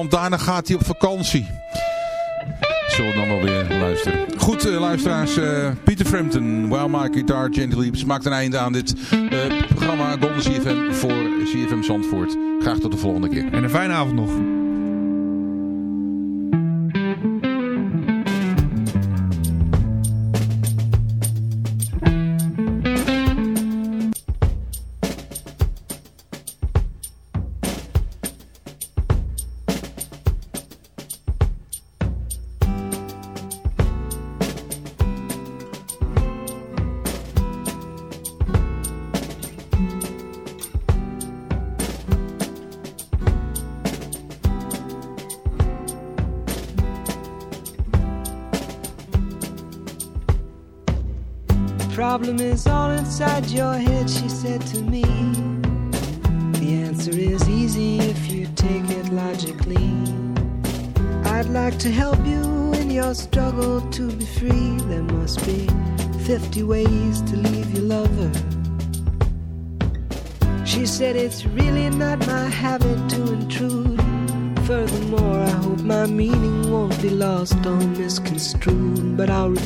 Want daarna gaat hij op vakantie. Zullen we dan wel weer luisteren. Goed, uh, luisteraars. Uh, Peter Frampton, While My Guitar Gently Weeps, maakt een einde aan dit uh, programma Golden CFM voor CFM Zandvoort. Graag tot de volgende keer. En een fijne avond nog.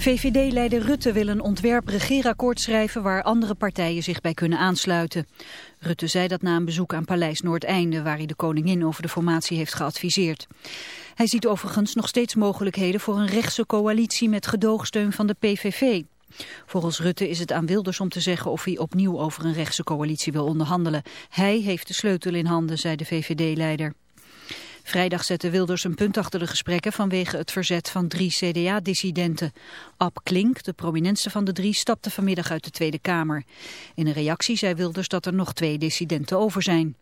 VVD-leider Rutte wil een ontwerp-regeerakkoord schrijven waar andere partijen zich bij kunnen aansluiten. Rutte zei dat na een bezoek aan Paleis Noordeinde, waar hij de koningin over de formatie heeft geadviseerd. Hij ziet overigens nog steeds mogelijkheden voor een rechtse coalitie met gedoogsteun van de PVV. Volgens Rutte is het aan Wilders om te zeggen of hij opnieuw over een rechtse coalitie wil onderhandelen. Hij heeft de sleutel in handen, zei de VVD-leider. Vrijdag zette Wilders een punt achter de gesprekken vanwege het verzet van drie CDA-dissidenten. Ab Klink, de prominentste van de drie, stapte vanmiddag uit de Tweede Kamer. In een reactie zei Wilders dat er nog twee dissidenten over zijn.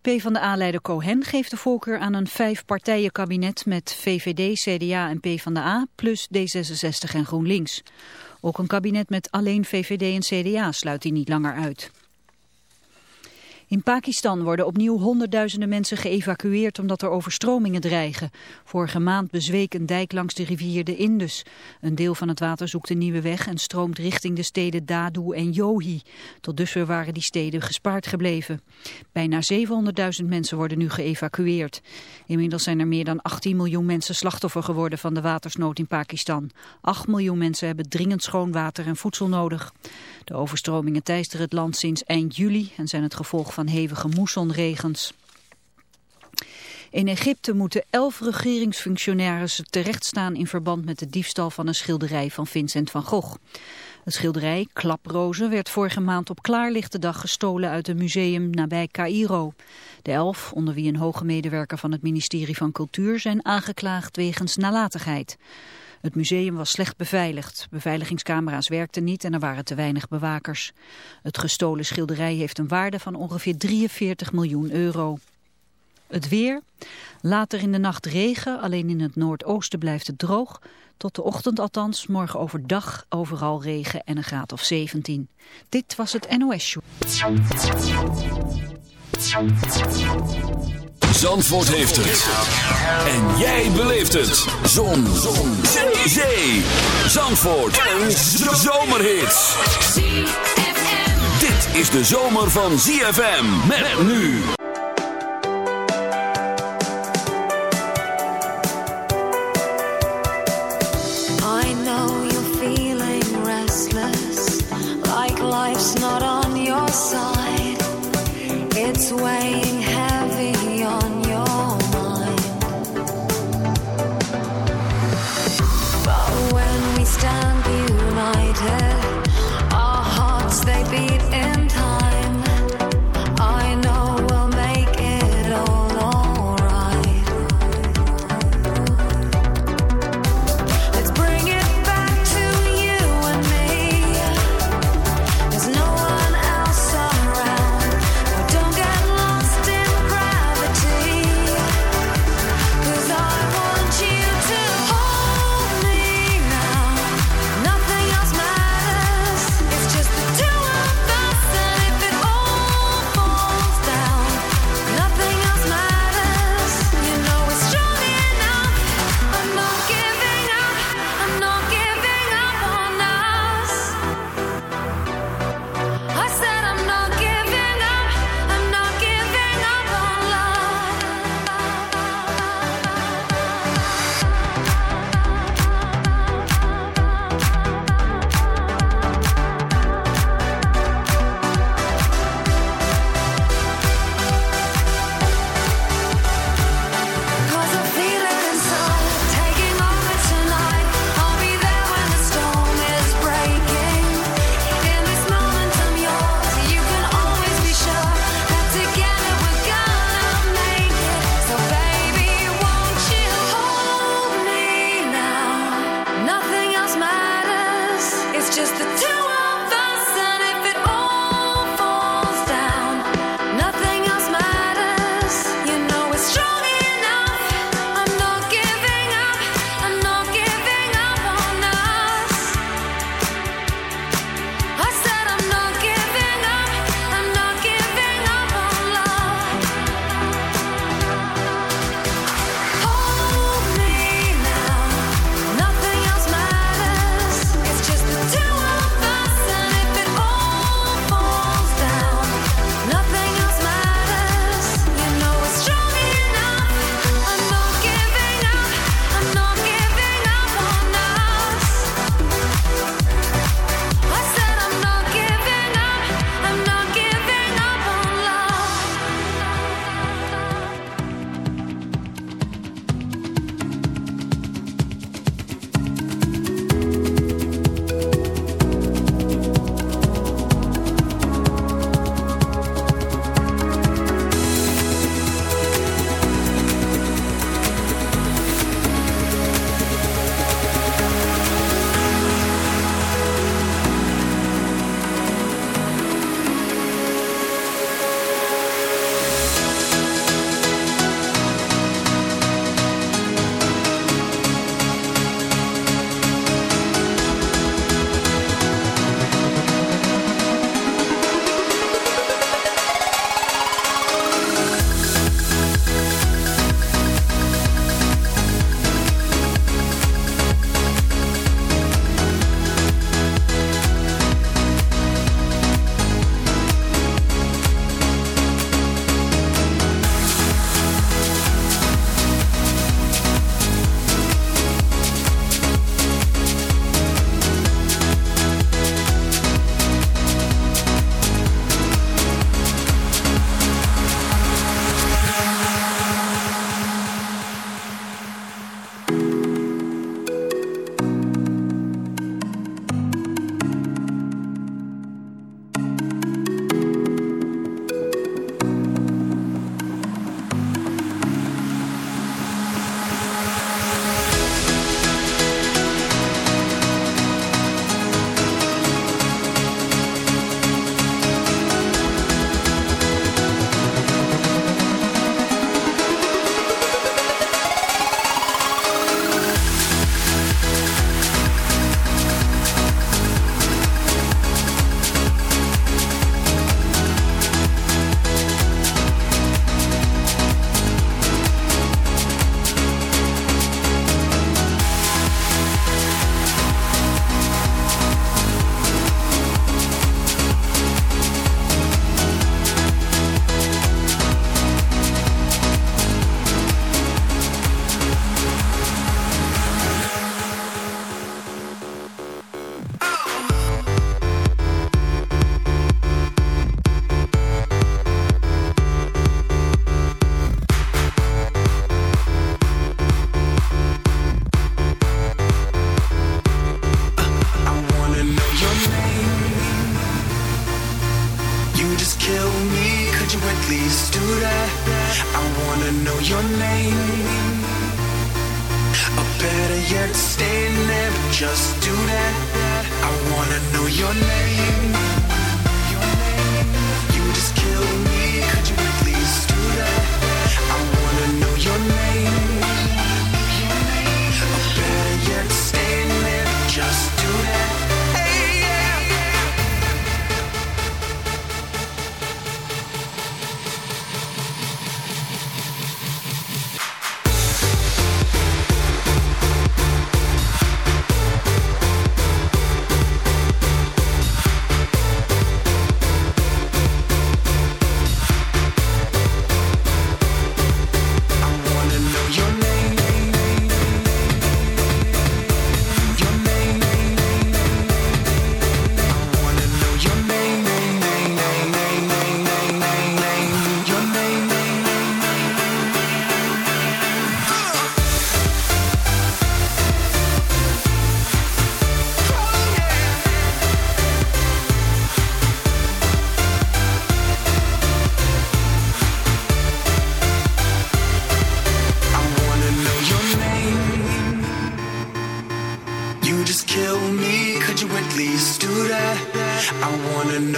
PvdA-leider Cohen geeft de voorkeur aan een vijf-partijen-kabinet met VVD, CDA en PvdA plus D66 en GroenLinks. Ook een kabinet met alleen VVD en CDA sluit hij niet langer uit. In Pakistan worden opnieuw honderdduizenden mensen geëvacueerd omdat er overstromingen dreigen. Vorige maand bezweek een dijk langs de rivier de Indus. Een deel van het water zoekt een nieuwe weg en stroomt richting de steden Dadu en Yohi. Tot dusver waren die steden gespaard gebleven. Bijna 700.000 mensen worden nu geëvacueerd. Inmiddels zijn er meer dan 18 miljoen mensen slachtoffer geworden van de watersnood in Pakistan. 8 miljoen mensen hebben dringend schoon water en voedsel nodig. De overstromingen teisteren het land sinds eind juli en zijn het gevolg van hevige moessonregens. In Egypte moeten elf regeringsfunctionarissen terechtstaan in verband met de diefstal van een schilderij van Vincent van Gogh. Het schilderij Klaprozen werd vorige maand op klaarlichte dag gestolen uit een museum nabij Cairo. De elf, onder wie een hoge medewerker van het ministerie van Cultuur, zijn aangeklaagd wegens nalatigheid. Het museum was slecht beveiligd. Beveiligingscamera's werkten niet en er waren te weinig bewakers. Het gestolen schilderij heeft een waarde van ongeveer 43 miljoen euro. Het weer. Later in de nacht regen, alleen in het noordoosten blijft het droog. Tot de ochtend althans, morgen overdag overal regen en een graad of 17. Dit was het NOS Show. Zandvoort heeft het. En jij beleeft het. Zon. Zon. Zee. Zandvoort. Een zomerhit. Dit is de zomer van ZFM. Met nu. I know you're feeling restless, like life's not on your side. It's weighing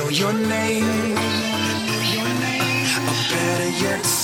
know your name, or better yet.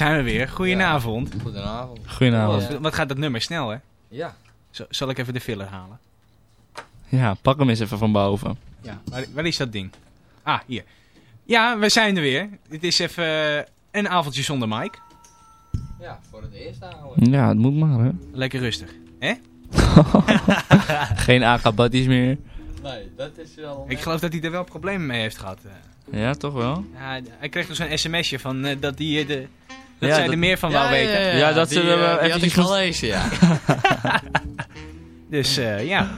Zijn we weer. Goedenavond. Goedenavond. Goedenavond. Wat, wat gaat dat nummer snel, hè? Ja. Zo- zal ik even de filler halen? Ja, pak hem eens even van boven. Ja, waar, waar is dat ding? Ah, hier. Ja, we zijn er weer. Dit is even eh, een avondje zonder Mike. Ja, voor het eerst eigenlijk. Ja, het moet maar, hè. Lekker rustig. Hè? Geen akabaddies meer. Nee, dat is wel... Ik geloof dat hij er wel problemen mee heeft gehad. eh. Ja, toch wel? Ja, hij kreeg dus een sms'je van eh, dat, die, eh, de, dat Ja, zij dat- er meer van wou weten. Ja, dat die, ze er wel eh, die had ik eventjes- gelezen, ja. Dus eh, ja.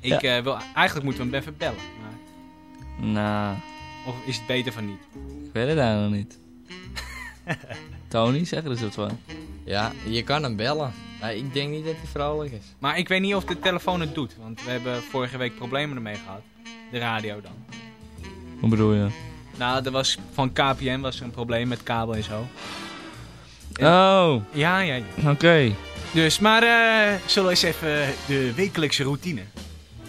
Ik Ja. eh, wil, eigenlijk moeten we hem even bellen. Maar, Nou, of is het beter van niet? ik weet het eigenlijk niet. Tony, zeg er eens wat van. ja, je kan hem bellen. Maar ik denk niet dat hij vrolijk is. Maar ik weet niet of de telefoon het doet. Want we hebben vorige week problemen ermee gehad. De radio dan. Hoe bedoel je? Nou, er was van KPN was er een probleem met kabel en zo. Oh, Ja, ja, ja. oké. Dus, maar eh, zullen we eens even de wekelijkse routine.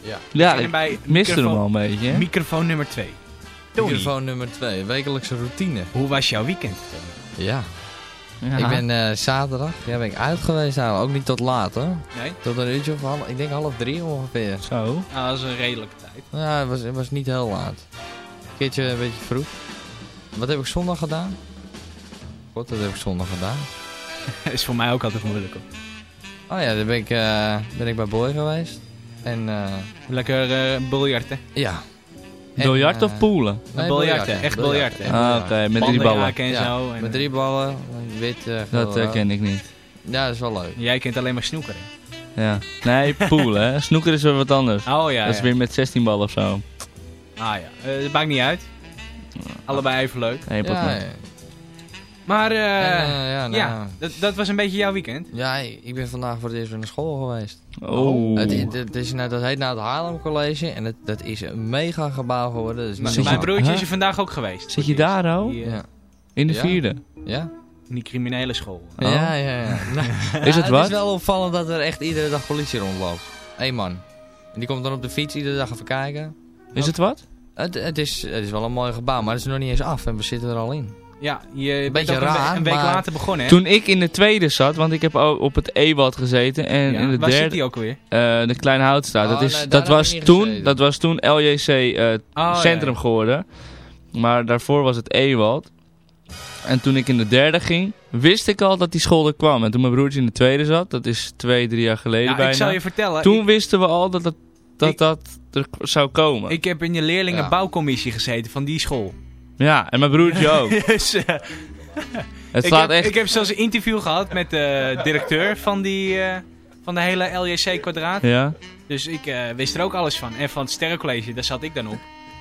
Ja. Ja, En ik bij miste hem al een beetje, hè? Microfoon nummer 2. Tony, Microfoon nummer 2, wekelijkse routine. hoe was jouw weekend? Ja. Ja. Ik ben eh, zaterdag, ja, ben ik uit geweest eigenlijk. Ook niet tot laat hoor. Nee? Tot een uurtje of half, ik denk half drie ongeveer. Zo. Nou, dat is een redelijke tijd. Ja, het was, het was niet heel laat. Een keertje een beetje vroeg. Wat heb ik zondag gedaan? God, wat heb ik zondag gedaan? Is voor mij ook altijd moeilijk. Hoor. Oh ja, dan ben ik, eh, ben ik bij Boy geweest. En eh, Lekker eh biljarten. ja. Biljart of poelen? Nee, biljarten, echt biljarten. Ah, oké, met drie ballen. en Ja, zo. En, Met drie ballen, wit, Dat ken ik niet. Ja, dat is wel leuk. Jij kent alleen maar snoeker. hè? Ja. Nee, poelen, hè. Snoeker is weer wat anders. Oh ja. dat is ja. weer met 16 ballen of zo. Ah ja. Eh, dat maakt niet uit. Allebei even leuk. Pot Ja. Maar eh, eh, ja, nou, ja, dat, dat was een beetje jouw weekend. ja, ik ben vandaag voor het eerst weer naar school geweest. Oh. Het, het, het is, nou, dat heet nou het Haarlem College en het, dat is een mega gebouw geworden. Je- mijn broertje is er vandaag ook geweest. Zit je daar, oh? Die, eh, Ja. In de Ja. vierde? Ja? In die criminele school. Oh. Ja, ja, ja. Nou, Is het wat? Het is wel opvallend dat er echt iedere dag politie rondloopt. Eén man. En die komt dan op de fiets iedere dag even kijken. Is het wat? Het, het, is, het is wel een mooi gebouw, maar het is nog niet eens af en we zitten er al in. Ja, je bent Beetje ook raar, een week later begonnen, hè? Toen ik in de tweede zat, want ik heb ook op het Ewald gezeten en Ja, in de waar zit die ook alweer? eh, de Kleine Houtstraat. Oh, dat, is, nee, daar dat, was toen, gezeten. dat was toen LJC eh, Oh, Centrum ja, geworden. Maar daarvoor was het Ewald. En toen ik in de derde ging, wist ik al dat die school er kwam. En toen mijn broertje in de tweede zat, dat is twee, drie jaar geleden Ja, bijna. ik zal je vertellen. toen ik, wisten we al dat dat, dat, Ik- dat er zou komen. ik heb in de leerlingenbouwcommissie gezeten van die school. ja, en mijn broertje ook. dus, eh, Het ik, slaat heb, echt... ik heb zelfs een interview gehad met de directeur van, die, eh, van de hele LJC-kwadraat. Ja? Dus ik eh, wist er ook alles van. En van het Sterrencollege, daar zat ik dan op.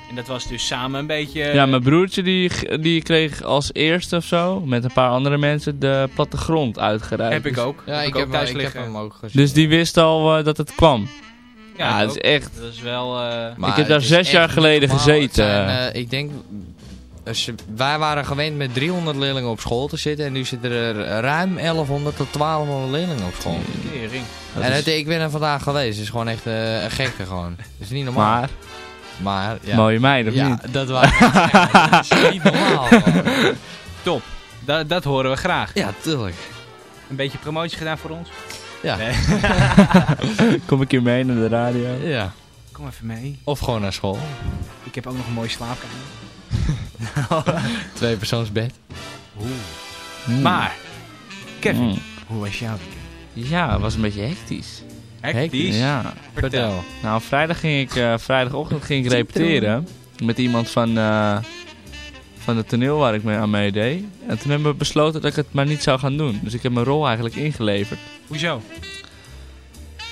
En dat was dus samen een beetje... Ja, mijn broertje die, die kreeg als eerste of zo, met een paar andere mensen, de plattegrond uitgereikt. heb ik Dus- ook. Ja, ik, ook heb, thuis ik heb hem ook gezien. Dus die wist al eh, dat het kwam. Ja, dat is echt... Dat is wel... eh, Maar Ik heb daar zes jaar geleden gezeten. Zijn, eh, ik denk, als je- wij waren gewend met 300 leerlingen op school te zitten. En nu zitten er ruim 1100 tot 1200 leerlingen op school. dat en het, ik ben er vandaag geweest. Het is gewoon echt eh, een gekke gewoon. Het is niet normaal. Maar, Maar, ja. mooie meid of ja, niet? dat was dat is niet normaal. Top. Da dat horen we graag. Ja, tuurlijk. Een beetje promotie gedaan voor ons? Ja. Nee. Kom ik hier mee naar de radio? ja. Kom even mee. Of gewoon naar school. Ik heb ook nog een mooie slaapkamer. Twee persoonsbed. Hmm. Maar, Kevin, Mm. hoe was jouw weekend? Ja, het was een beetje hectisch. Hectisch? Ja. Vertel. Nou, vrijdag ging ik, eh, vrijdagochtend ging ik repeteren met iemand van, eh, van het toneel waar ik mee aan meedeed. En toen hebben we besloten dat ik het maar niet zou gaan doen. Dus ik heb mijn rol eigenlijk ingeleverd. Hoezo?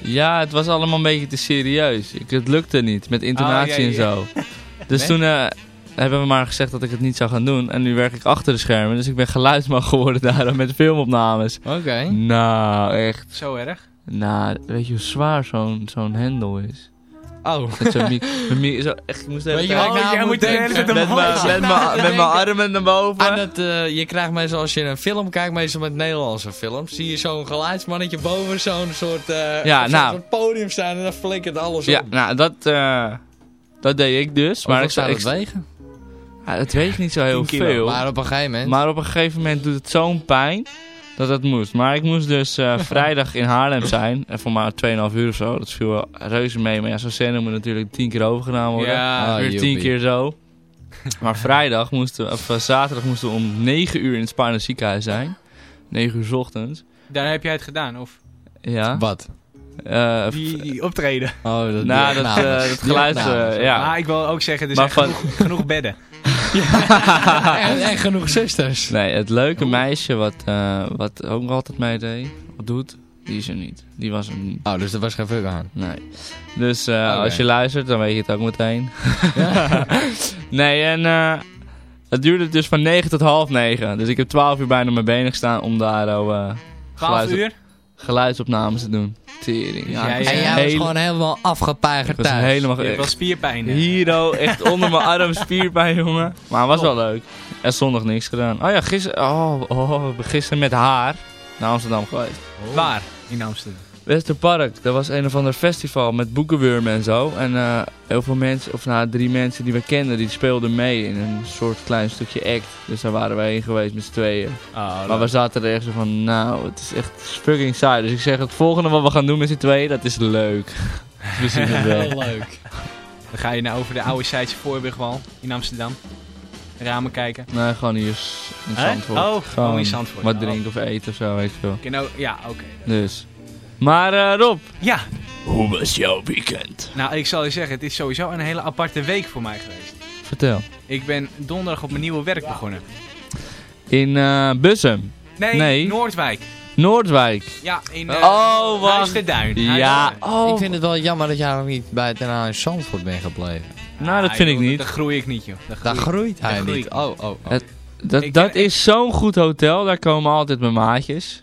Ja, het was allemaal een beetje te serieus. Ik, het lukte niet met intonatie Oh, ja, en zo. Dus Nee? toen eh, hebben we maar gezegd dat ik het niet zou gaan doen. En nu werk ik achter de schermen. Dus ik ben geluidsman geworden daar met filmopnames. Oké. Nou, echt. Zo erg? Nou, weet je hoe zwaar zo'n zo'n hendel is? Oh. Met zo'n zo, echt, ik moest de hele tijd- jij moet de hele denken? tijd met mijn- gaan. met mijn- met mijn armen naar boven. Het, eh, je krijgt meestal, als je een film kijkt, meestal met Nederlandse films, zie je zo'n geluidsmannetje boven zo'n soort, eh, Ja, nou. soort podium staan en dan flikkert alles Ja, op. nou, dat, eh, dat deed ik dus. Maar Maar ik, zou het wegen? Ja, dat weet ik niet zo heel 10 kilo. veel. Maar op een gegeven moment... Maar op een gegeven moment doet het zo'n pijn dat het moest. Maar ik moest dus eh, vrijdag in Haarlem zijn. En voor maar 2,5 uur of zo. Dat viel wel reuze mee. Maar ja, zo'n scène moet natuurlijk 10 keer overgedaan worden. Ja, Ah, Weer 10 joepie. keer zo. Maar vrijdag moesten, of eh, zaterdag moesten we om 9 uur in het Spaarne ziekenhuis zijn. 9 uur 's ochtends. Daar heb jij het gedaan, of Ja. Wat? Eh, die, die optreden. Oh, dat nou, dat, eh, dat geluid, eh, ja. Maar ik wil ook zeggen, er Maar zijn van- genoeg, genoeg bedden. en, en genoeg zusters. Nee, het leuke meisje wat, eh, wat ook nog altijd meedeed, wat doet, die is er niet. Die was er niet. Oh, dus er was geen fuck aan. Nee. Dus eh, als je luistert, dan weet je het ook meteen. nee, en eh, het duurde dus van 9 tot half 9. Dus ik heb 12 uur bijna op mijn benen gestaan om daar oh, eh, 12 geluids- uur. Geluidsopnames te doen. Tering. Ja, was En Ja, jij was hele- gewoon helemaal afgepeigerd ik was thuis. helemaal... Je wel spierpijn. hè? Hier, oh, echt onder mijn arm spierpijn, jongen. Maar het was wel leuk. En zondag niks gedaan. Oh ja, gisteren, oh, oh, gisteren met haar naar Amsterdam geweest. Waar? In Amsterdam. Westerpark, dat was een of ander festival met boekenwurmen en zo. En eh, heel veel mensen, of nou drie mensen die we kenden, die speelden mee in een soort klein stukje act. Dus daar waren wij heen geweest met z'n tweeën. Oh, Maar we zaten er echt zo van, nou, het is echt fucking saai. Dus ik zeg, het volgende wat we gaan doen met z'n tweeën, dat is leuk. we zien het wel. Heel leuk. Dan ga je nou over de oude Zijdse Voorburgwal in Amsterdam. Ramen kijken. Nee, gewoon hier in? Zandvoort. Oh, gewoon in Zandvoort. Wat drinken of eten of zo, weet je wel. Oké, nou, ja, oké. Dus. Maar eh, Rob, Ja, hoe was jouw weekend? nou, ik zal je zeggen, het is sowieso een hele aparte week voor mij geweest. Vertel. Ik ben donderdag op mijn nieuwe werk begonnen. In eh Bussum, Nee, Nee. Noordwijk. Noordwijk. Ja, in uh, Oh, wat- Huis de Duin. Ja, oh. Ik vind het wel jammer dat jij nog niet bij het in Zandvoort bent gebleven. nou, dat Ah, vind ik niet. Daar groei ik niet, joh. Daar Daar groei- groeit hij daar groei niet. ik Oh, oh, oh. Het- Dat, dat is zo'n goed hotel, daar komen altijd mijn maatjes.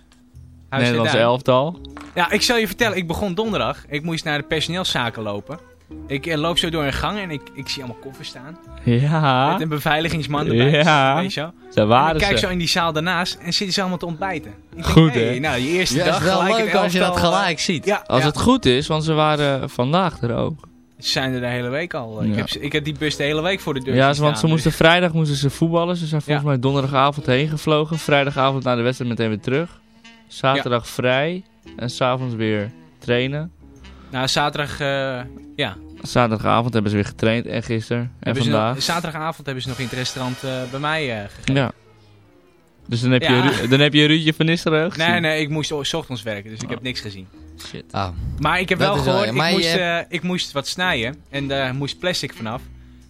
Nederlands elftal. Ja, ik zal je vertellen, ik begon donderdag. Ik moest naar de personeelszaken lopen. Ik eh, loop zo door een gang en ik, ik zie allemaal koffers staan. Ja, Met een beveiligingsman erbij. Ja. Weet je waren ik kijk ze. zo in die zaal daarnaast en zitten ze allemaal te ontbijten. Ik denk, Goed, hey, hè? Nou, je eerste Ja, dag is wel gelijk leuk als je dat elftal, gelijk ziet. eh, Ja, Als ja. het goed is, want ze waren vandaag er ook. Ze zijn er de hele week al. Ik, Ja. heb, ik heb die bus de hele week voor de deur Ja, want ze staan, moesten dus- vrijdag moesten ze voetballen. Ze zijn volgens Ja. mij donderdagavond heen gevlogen. Vrijdagavond naar de wedstrijd meteen weer terug. Zaterdag vrij. En s'avonds weer trainen. Nou, zaterdag... eh, ja. Zaterdagavond hebben ze weer getraind en gisteren. En Hebben vandaag. nog- zaterdagavond hebben ze nog in het restaurant eh, bij mij eh, gegeten. Ja. Dus dan heb, Ja. je, dan heb je Ruudje van Nistelrooy gezien. Nee, nee, ik moest 's ochtends werken, dus ik heb niks gezien. Shit. Ah, Maar ik heb Dat wel gehoord, ik, moest, hebt- eh, ik moest wat snijden en daar moest plastic vanaf.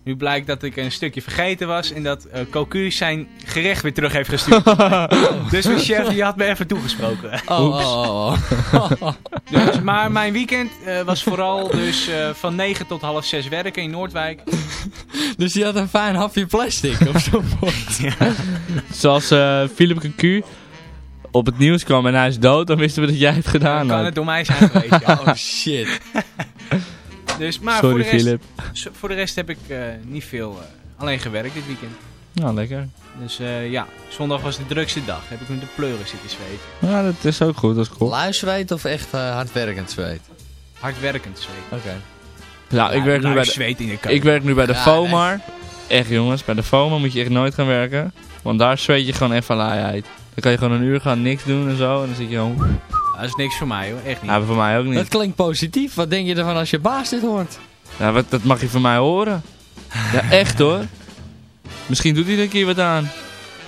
Nu blijkt dat ik een stukje vergeten was en dat eh Cocu zijn gerecht weer terug heeft gestuurd. dus mijn chef die had me even toegesproken. oh, oh, oh, oh. Dus, maar mijn weekend eh, was vooral dus eh, van 9 tot half 6 werken in Noordwijk. dus je had een fijn hapje plastic op zo'n bord. Zoals eh Philip Cocu op het nieuws kwam en hij is dood, dan wisten we dat jij het gedaan Dan kan had. het door mij zijn geweest. ja. Oh shit. Dus, maar Sorry voor, de rest, Philip. voor de rest heb ik eh, niet veel, eh, alleen gewerkt dit weekend. Nou, lekker. Dus eh, ja, zondag was de drukste dag. Heb ik met de pleuren zitten zweten. Ja, dat is ook goed, dat is cool. Luiszweet of echt eh, hardwerkend zweet? Hardwerkend zweten. Oké. Nou, ik werk nu bij de, zweet in de ik werk nu bij de Ja, FOMAR. Echt jongens, bij de FOMAR moet je echt nooit gaan werken. Want daar zweet je gewoon echt van laaiheid. Dan kan je gewoon een uur gaan niks doen en zo. En dan zit je gewoon... Dat is niks voor mij hoor, echt niet. Ja, voor mij ook Dat niet. klinkt positief. Wat denk je ervan als je baas dit hoort? Ja, wat, dat mag je van mij horen. Ja, echt hoor. Misschien doet hij er een keer wat aan.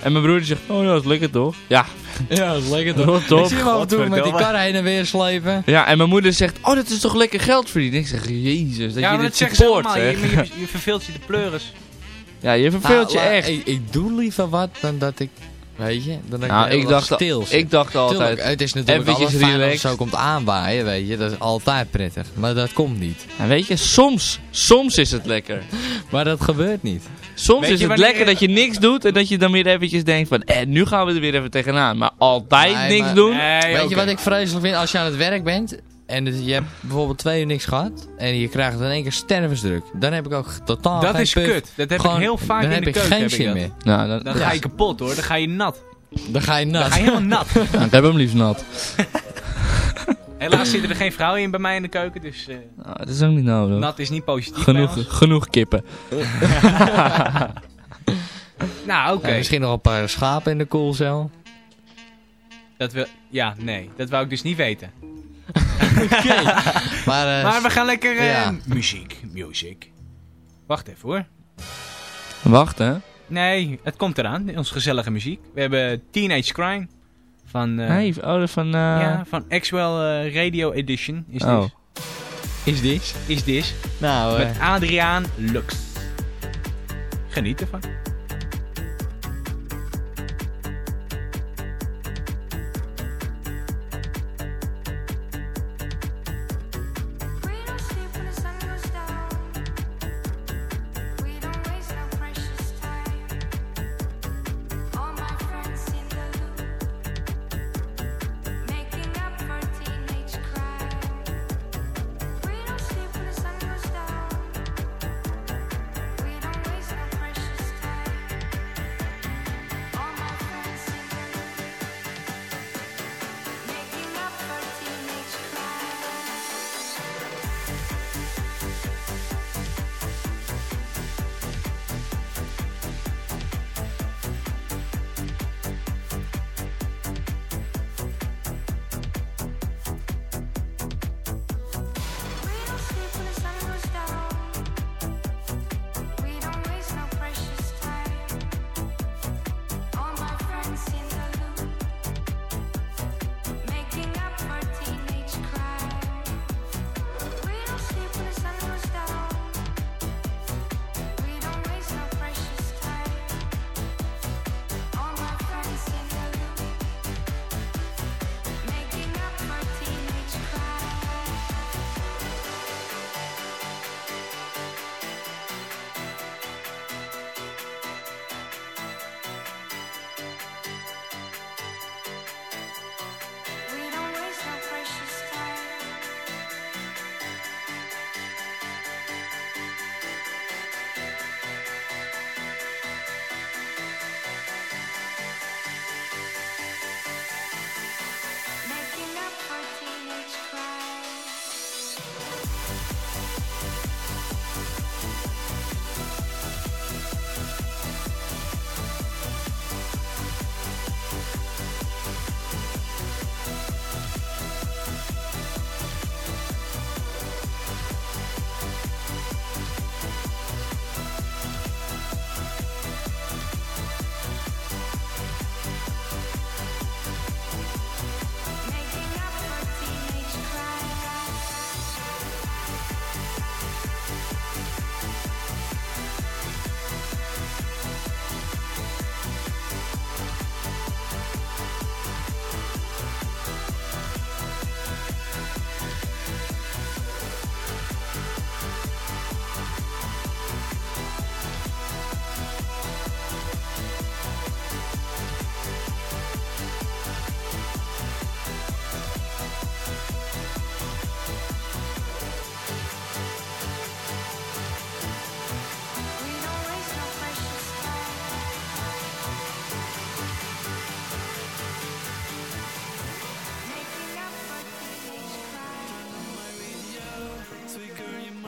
En mijn broer die zegt, oh ja, dat is lekker toch? Ja, Ja, dat is lekker rot op. Ik zie hem af en toe met die kar heen en weer slepen. Ja, en mijn moeder zegt, oh dat is toch lekker geld verdienen. Ik zeg, jezus, dat ja, je dit dat zeggen ze support, allemaal. Je, zeg. je, je verveelt je de pleuris. Ja, je verveelt je Nou, echt. Ik, ik doe liever wat dan dat ik, weet je, dan dat Nou, ik, heel ik dacht, stil ik dacht altijd, Tuurlijk, het is natuurlijk eventjes relaxed. zo komt aanwaaien, weet je. Dat is altijd prettig. Maar dat komt niet. nou, weet je, soms, soms is het lekker. Maar dat gebeurt niet. Soms Weet is je het wanneer- lekker dat je niks doet en dat je dan weer eventjes denkt van, eh, nu gaan we er weer even tegenaan. Maar altijd Nee, niks maar- doen. Nee, weet je wat ik vreselijk vind? Als je aan het werk bent en dus je hebt bijvoorbeeld twee uur niks gehad. En je krijgt in één keer stervensdruk. Dan heb ik ook totaal dat is kut. Dat heb ik heel vaak in de keuken. Dan heb ik geen zin meer. Nou, dan, ga je kapot hoor. Dan ga je nat. Dan ga je nat. Dan ga je helemaal nat. nou, ik heb hem liefst nat. Helaas zitten er geen vrouwen in bij mij in de keuken, dus... Eh, nou, dat is ook niet nodig. Nat is niet positief Genoeg, genoeg kippen. nou, oké. Misschien nog een paar schapen in de koelcel. Dat wil... Ja, nee. Dat wou ik dus niet weten. maar, eh, maar, we gaan lekker... Eh, ja. Muziek, music. Wacht even hoor. Wacht hè? Nee, het komt eraan. Ons gezellige muziek. We hebben Teenage Crime. Van, eh, nee, oh, van... Uh... Ja, van Axwell Radio Edition is oh. dit. Is dit? Is dit. Nou, Met Adriaan Lux. Geniet ervan.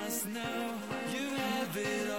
must know you have it all.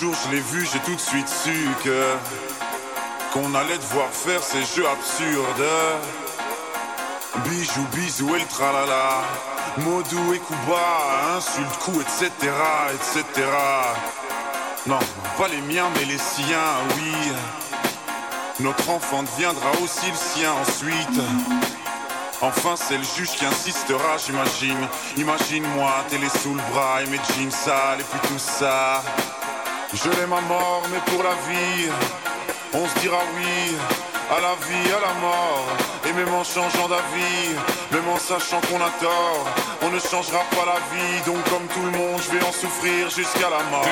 Jour je l'ai vu, j'ai tout de suite su que qu'on allait devoir faire ces jeux absurdes. Bijou, bisou et le tralala. Modou et Kuba, insulte, coup, etc., etc. Non, pas les miens, mais les siens, oui. Notre enfant deviendra aussi le sien ensuite. Enfin, c'est le juge qui insistera, j'imagine. Imagine-moi, télé sous le bras et mes jeans sales et puis tout ça. Je l'aime à mort, mais pour la vie, on se dira oui à la vie, à la mort. Et même en changeant d'avis, même en sachant qu'on a tort, on ne changera pas la vie. Donc, comme tout le monde, je vais en souffrir jusqu'à la mort.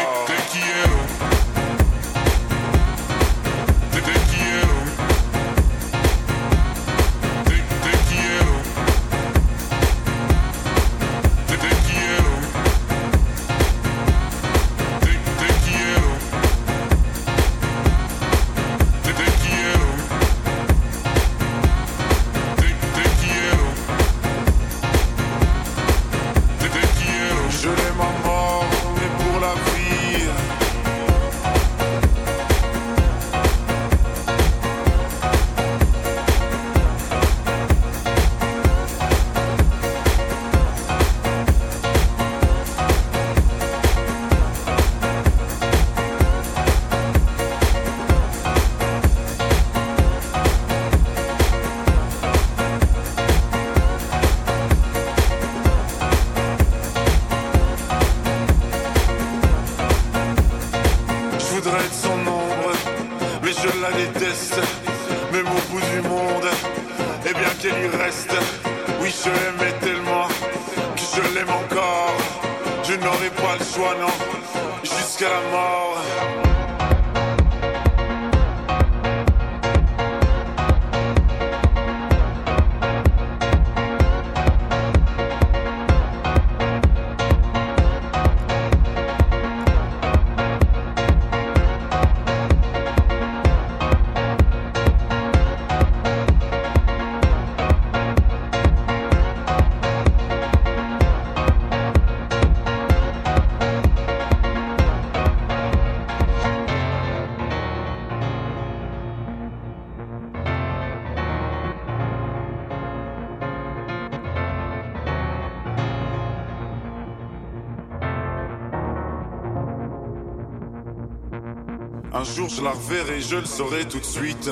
Jour je la reverrai, je le saurai tout de suite.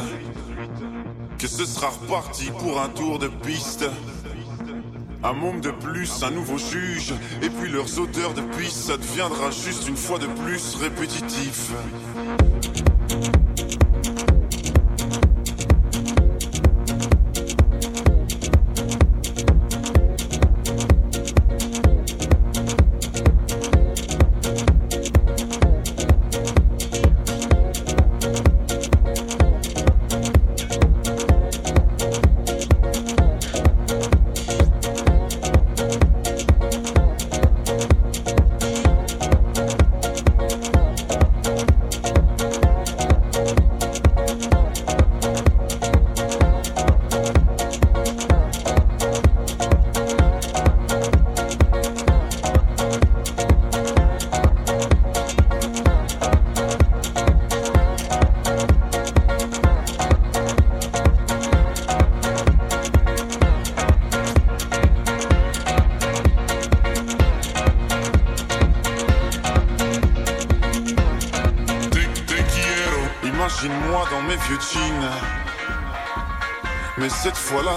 Que ce sera reparti pour un tour de piste. Un môme de plus, un nouveau juge, et puis leurs odeurs de pisse, ça deviendra juste une fois de plus répétitif.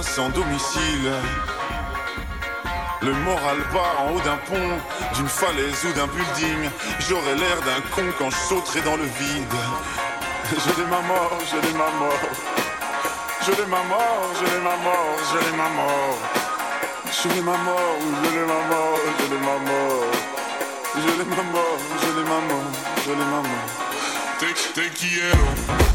Sans domicile. Le moral bas en haut d'un pont, d'une falaise ou d'un building. J'aurais l'air d'un con quand je sauterai dans le vide. Je l'aime à mort, je l'aime à mort. Je l'aime à mort, je l'aime à mort, je l'aime à mort. Je l'aime à mort, je l'aime à mort, je l'aime à mort. Je l'aime à mort, je l'aime à mort, je l'aime à mort. Te, te quiero.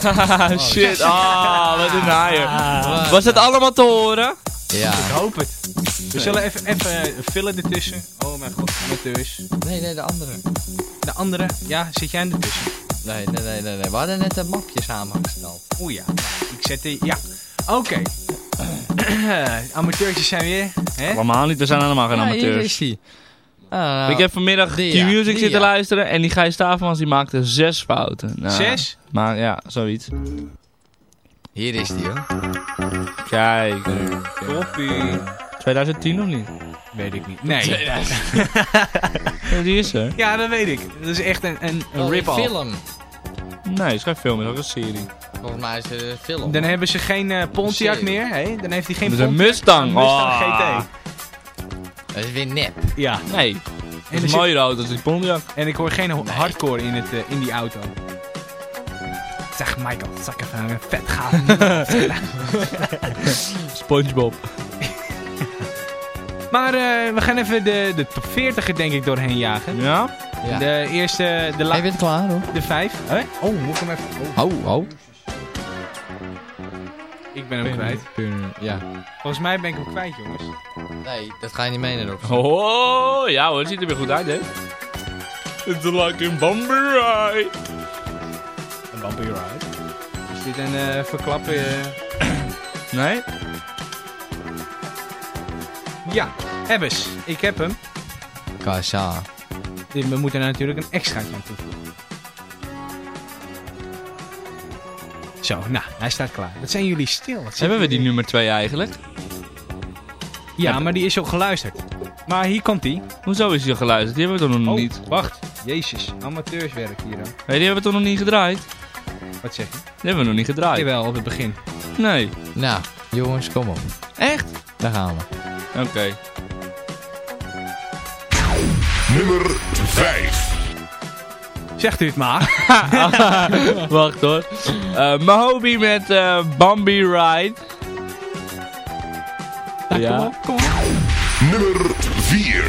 Shit, ah, wat een naaier. Was het allemaal te horen? Ja. Ik hoop het. We zullen even, even eh, vullen ertussen. Oh mijn god, amateurs. Nee, nee, de andere. De andere, ja, zit jij ertussen? Nee, nee, nee, nee, nee. We hadden net een mapje samengesteld. Oeh ja, ik zet die, ja. Oké. Amateurtjes zijn weer, hè? Allemaal niet, er zijn allemaal geen Ja, hier amateurs. is Ah, Ik heb vanmiddag die, Music die, zitten ja. luisteren en die Gijs Stavermans die maakte zes fouten. Nou, Zes? Maar ja, zoiets. Hier is die hoor. Kijk, Toppie. 2010 of niet? Weet ik niet. Nee. Ja, die is er. Ja, dat weet ik. Dat is echt een, een, een Oh, die rip-off. film. Nee, het is geen film, het is ook een serie. Volgens mij is het een film. Dan hebben ze geen eh, Pontiac meer, hè? Dan heeft hij geen Dat is een Mustang. een Mustang Oh. GT. Dat is weer nep. Ja. Nee, En, dat is een zit- mooie auto, dat is Pontiac. en ik hoor geen ho- hardcore in, het, eh, in die auto. Zeg Michael, zal ik even een vet gaan. Spongebob. maar eh, we gaan even de, de top 40 er denk ik doorheen jagen. Ja? Ja. De eerste, de, la- Hij bent klaar hoor. de vijf. Oh, moet ik hem even... Oh, Oh, oh. Ik ben hem kwijt. Ja. Volgens mij ben ik hem kwijt, jongens. Nee, dat ga je niet meenemen op. Oh, ja hoor, het ziet er weer goed uit, hè? It's like in Bombay. Een bumpy ride. Is dit een eh verklappen... eh, Nee? Ja, Ebbes. Ik heb hem. Kasa. We moeten er natuurlijk een extraatje aan toevoegen. Zo, nou, hij staat klaar. Wat zijn jullie stil? Wat Hebben we die nu? nummer 2 eigenlijk? Ja, maar die is al geluisterd. Maar hier komt die. Hoezo is die al geluisterd? Die hebben we toch nog Oh, niet? wacht. Jezus, amateurswerk hier dan. Nee, die hebben we toch nog niet gedraaid? Wat zeg je? Die hebben we nog niet gedraaid. Jawel, op het begin. Nee. Nou, jongens, kom op. Echt? Daar gaan we. Oké. Nummer 5. Zegt u het maar. Wacht hoor. Eh Mahobi met eh Bambi Ride. Ja. Nummer 4.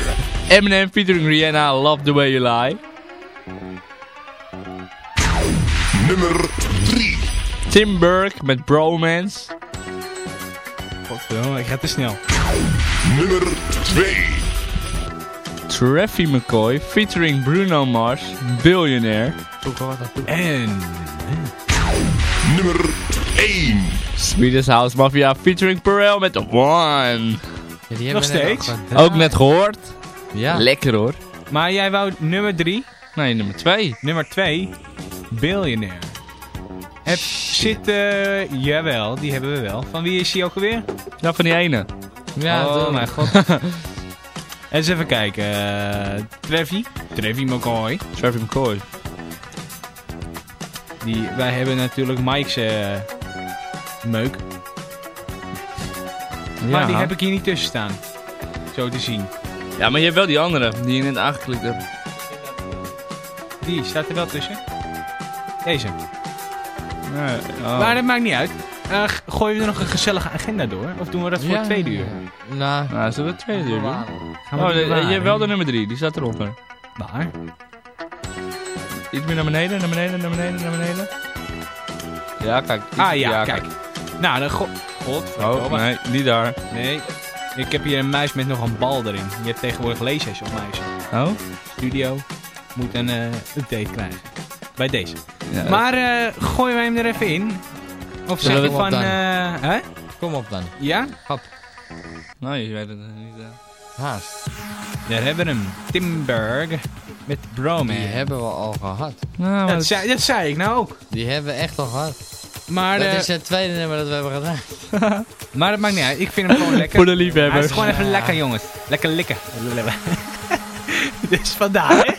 Eminem featuring Rihanna, Love the Way You Lie. Nummer 3. Tim Burke met Bromance. Godverdomme, ik ga te snel. Nummer 2. Traffy McCoy featuring Bruno Mars, Billionaire. En... Nummer 1. Swedish House Mafia featuring Pharrell met One. Ja, die hebben Nog net steeds? Ook net gehoord. Ja. Lekker hoor. Maar jij wou nummer 3, Nee, nummer 2. nummer 2, Billionaire. Heb, zit, eh, jawel, die hebben we wel. Van wie is die ook alweer? Ja, van die ene. Ja, oh mijn god. Eens even kijken. eh Trevi. Trevi McCoy. Traffy McCoy. Die, wij hebben natuurlijk Mike's eh, meuk. Maar die heb ik hier niet tussen staan. Zo te zien. Ja, maar je hebt wel die andere, die je net aangeklikt hebt. Die staat er wel tussen. Deze. Nee, oh. Maar dat maakt niet uit. Eh, g- gooien we er nog een gezellige agenda door? Of doen we dat voor Ja. tweede uur? Nou, Nou, zullen we het tweede uur doen? Gaan we Oh, de- je hebt wel de nummer 3, die staat eronder. Waar? Iets meer naar beneden, naar beneden, naar beneden, naar beneden. Ja, kijk. Ah ja, kijk. Nou, dan go... God, Oh, nee, niet daar. Nee. Ik heb hier een muis met nog een bal erin. Je hebt tegenwoordig lasers op muizen. Oh? Studio moet een eh, update krijgen. Bij deze. Ja, Maar eh, gooien wij hem er even in? Of zeg Zullen je we van... eh, hè? kom op dan. Ja? Nou, je weet het niet. eh. Haast. Daar hebben we hem. Timberg met Broman. Die hebben we al gehad. Nou, dat, zei, dat zei ik nou ook. Die hebben we echt al gehad. Maar, dat eh, is het tweede nummer dat we hebben gedaan. maar dat maakt niet uit. Ik vind hem gewoon lekker. Voor de Hij liefhebbers. is gewoon even lekker, jongens. Lekker likken. dus vandaar, hè?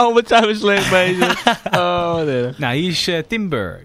Oh, wat zijn we slecht bezig. Oh, wat erg. Nou, hier is eh, Timberg.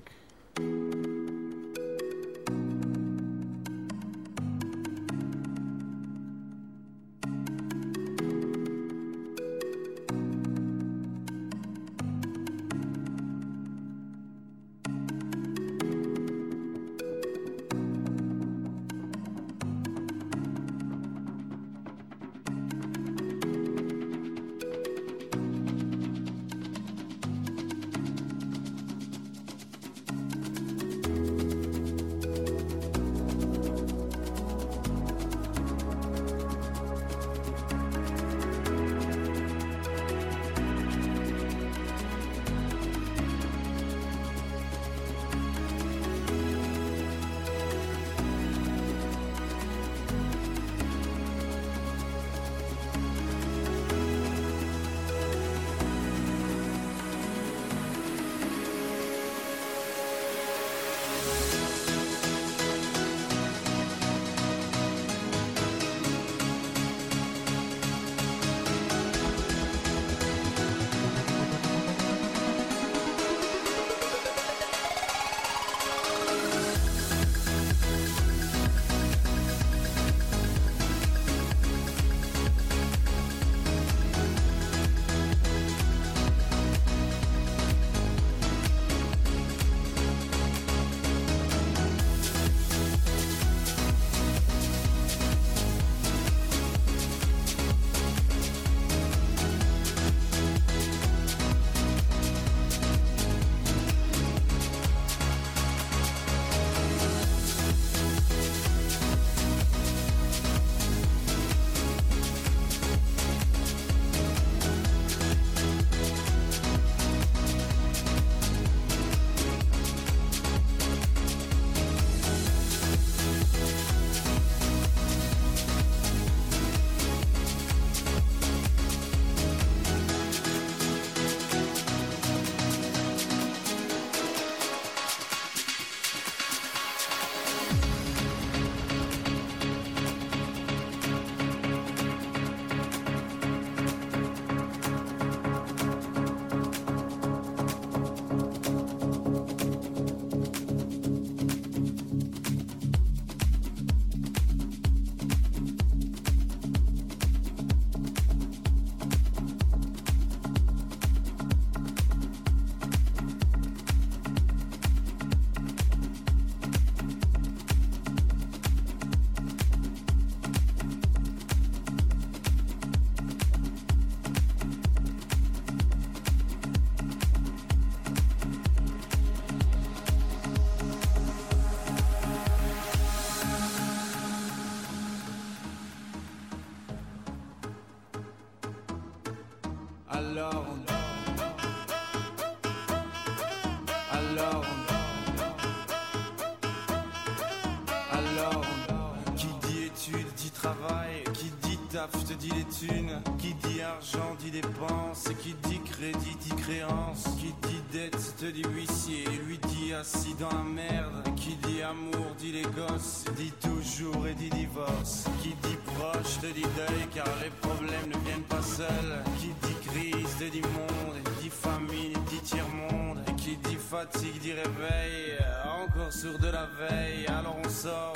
Qui dit argent dit dépense. Et qui dit crédit dit créance. Qui dit dette te dit huissier. Lui dit assis dans la merde. Et qui dit amour dit les gosses. Dit toujours et dit divorce. Qui dit proche te dit deuil car les problèmes ne viennent pas seuls. Qui dit crise te dit monde. Et dit famine dit tiers-monde. Et qui dit fatigue dit réveil. Encore sourd de la veille. Alors on sort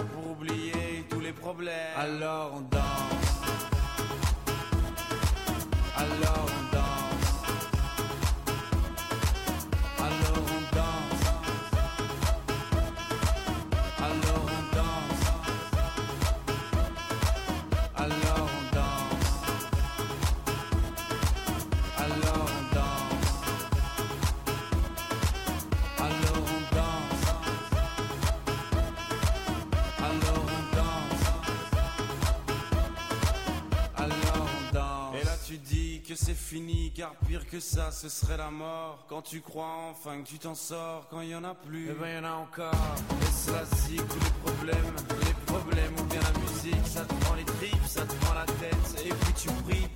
c'est fini, car pire que ça, ce serait la mort. Quand tu crois enfin que tu t'en sors, quand il y en a plus, eh ben y en a encore. Et cela zig tous les problèmes, les problèmes ou bien la musique, ça te prend les tripes, ça te prend la tête. Et puis tu pries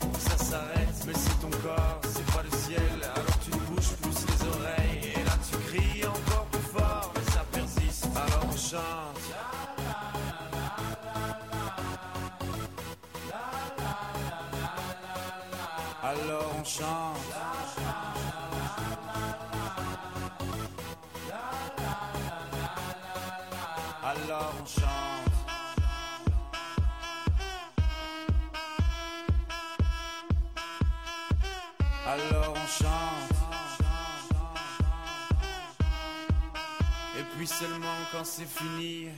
puis seulement quand c'est fini,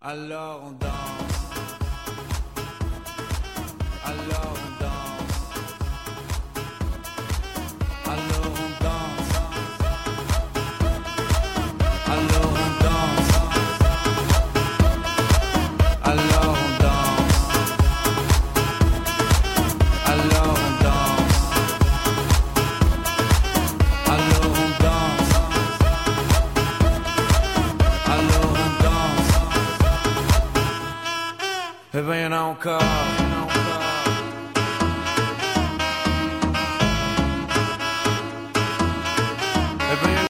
alors on danse. Alors on danse. Alors on danse.